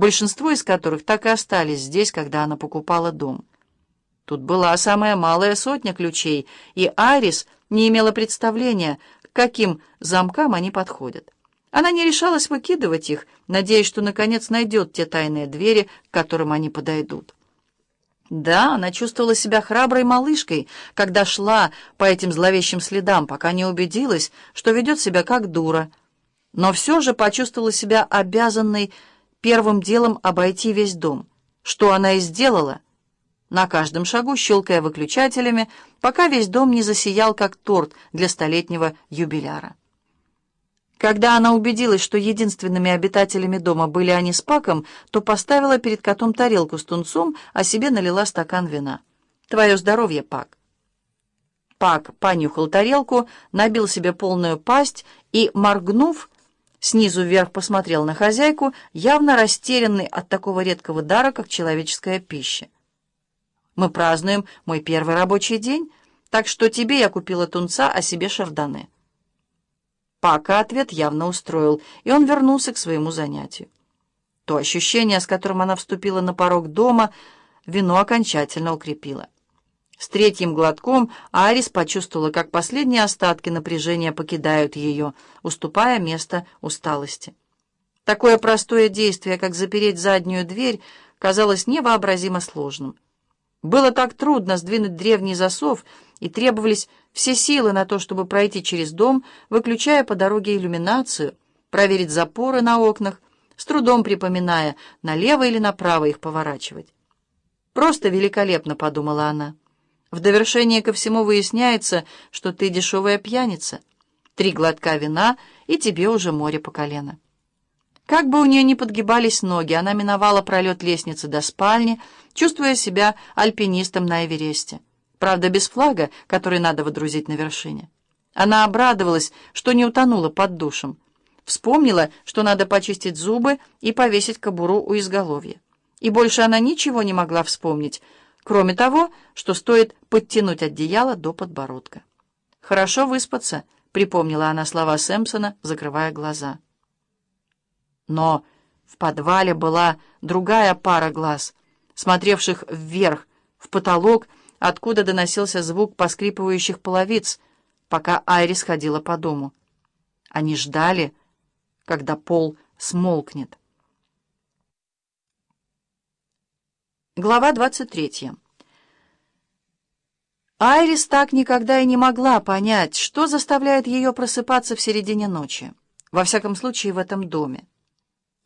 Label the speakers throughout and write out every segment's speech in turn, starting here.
Speaker 1: большинство из которых так и остались здесь, когда она покупала дом. Тут была самая малая сотня ключей, и Айрис не имела представления, к каким замкам они подходят. Она не решалась выкидывать их, надеясь, что наконец найдет те тайные двери, к которым они подойдут. Да, она чувствовала себя храброй малышкой, когда шла по этим зловещим следам, пока не убедилась, что ведет себя как дура. Но все же почувствовала себя обязанной первым делом обойти весь дом, что она и сделала, на каждом шагу щелкая выключателями, пока весь дом не засиял, как торт для столетнего юбиляра. Когда она убедилась, что единственными обитателями дома были они с Паком, то поставила перед котом тарелку с тунцом, а себе налила стакан вина. «Твое здоровье, Пак!» Пак понюхал тарелку, набил себе полную пасть и, моргнув, снизу вверх посмотрел на хозяйку, явно растерянный от такого редкого дара, как человеческая пища. «Мы празднуем мой первый рабочий день, так что тебе я купила тунца, а себе шарданы». Пака ответ явно устроил, и он вернулся к своему занятию. То ощущение, с которым она вступила на порог дома, вино окончательно укрепило. С третьим глотком Арис почувствовала, как последние остатки напряжения покидают ее, уступая место усталости. Такое простое действие, как запереть заднюю дверь, казалось невообразимо сложным. Было так трудно сдвинуть древний засов, и требовались все силы на то, чтобы пройти через дом, выключая по дороге иллюминацию, проверить запоры на окнах, с трудом припоминая, налево или направо их поворачивать. «Просто великолепно», — подумала она. «В довершение ко всему выясняется, что ты дешевая пьяница. Три глотка вина, и тебе уже море по колено». Как бы у нее ни подгибались ноги, она миновала пролет лестницы до спальни, чувствуя себя альпинистом на Эвересте. Правда, без флага, который надо водрузить на вершине. Она обрадовалась, что не утонула под душем. Вспомнила, что надо почистить зубы и повесить кобуру у изголовья. И больше она ничего не могла вспомнить, кроме того, что стоит подтянуть одеяло до подбородка. «Хорошо выспаться», — припомнила она слова Сэмпсона, закрывая глаза. Но в подвале была другая пара глаз, смотревших вверх, в потолок, откуда доносился звук поскрипывающих половиц, пока Айрис ходила по дому. Они ждали, когда пол смолкнет. Глава 23. Айрис так никогда и не могла понять, что заставляет ее просыпаться в середине ночи, во всяком случае в этом доме.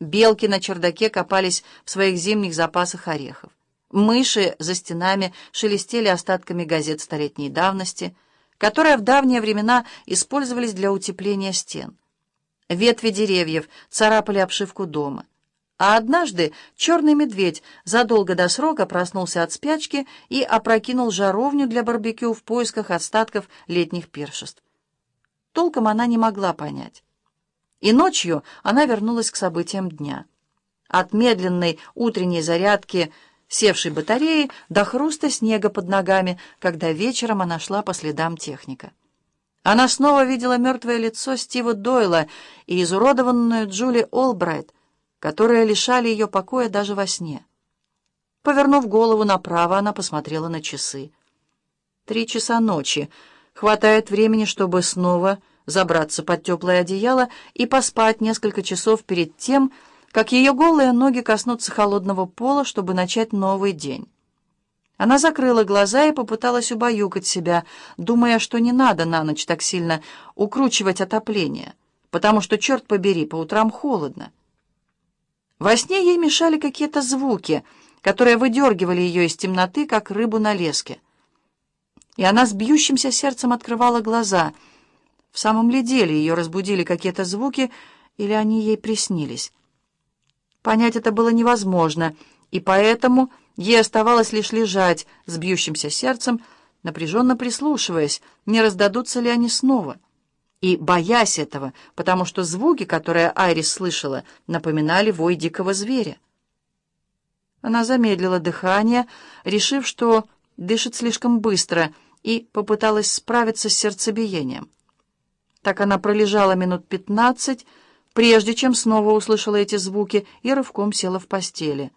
Speaker 1: Белки на чердаке копались в своих зимних запасах орехов. Мыши за стенами шелестели остатками газет столетней давности, которые в давние времена использовались для утепления стен. Ветви деревьев царапали обшивку дома. А однажды черный медведь задолго до срока проснулся от спячки и опрокинул жаровню для барбекю в поисках остатков летних пиршеств. Толком она не могла понять. И ночью она вернулась к событиям дня. От медленной утренней зарядки севшей батареи до хруста снега под ногами, когда вечером она шла по следам техника. Она снова видела мертвое лицо Стива Дойла и изуродованную Джули Олбрайт, которые лишали ее покоя даже во сне. Повернув голову направо, она посмотрела на часы. Три часа ночи. Хватает времени, чтобы снова забраться под теплое одеяло и поспать несколько часов перед тем, как ее голые ноги коснутся холодного пола, чтобы начать новый день. Она закрыла глаза и попыталась убаюкать себя, думая, что не надо на ночь так сильно укручивать отопление, потому что, черт побери, по утрам холодно. Во сне ей мешали какие-то звуки, которые выдергивали ее из темноты, как рыбу на леске. И она с бьющимся сердцем открывала глаза — в самом ли деле ее разбудили какие-то звуки, или они ей приснились? Понять это было невозможно, и поэтому ей оставалось лишь лежать с бьющимся сердцем, напряженно прислушиваясь, не раздадутся ли они снова. И боясь этого, потому что звуки, которые Айрис слышала, напоминали вой дикого зверя. Она замедлила дыхание, решив, что дышит слишком быстро, и попыталась справиться с сердцебиением. Так она пролежала минут пятнадцать, прежде чем снова услышала эти звуки и рывком села в постели.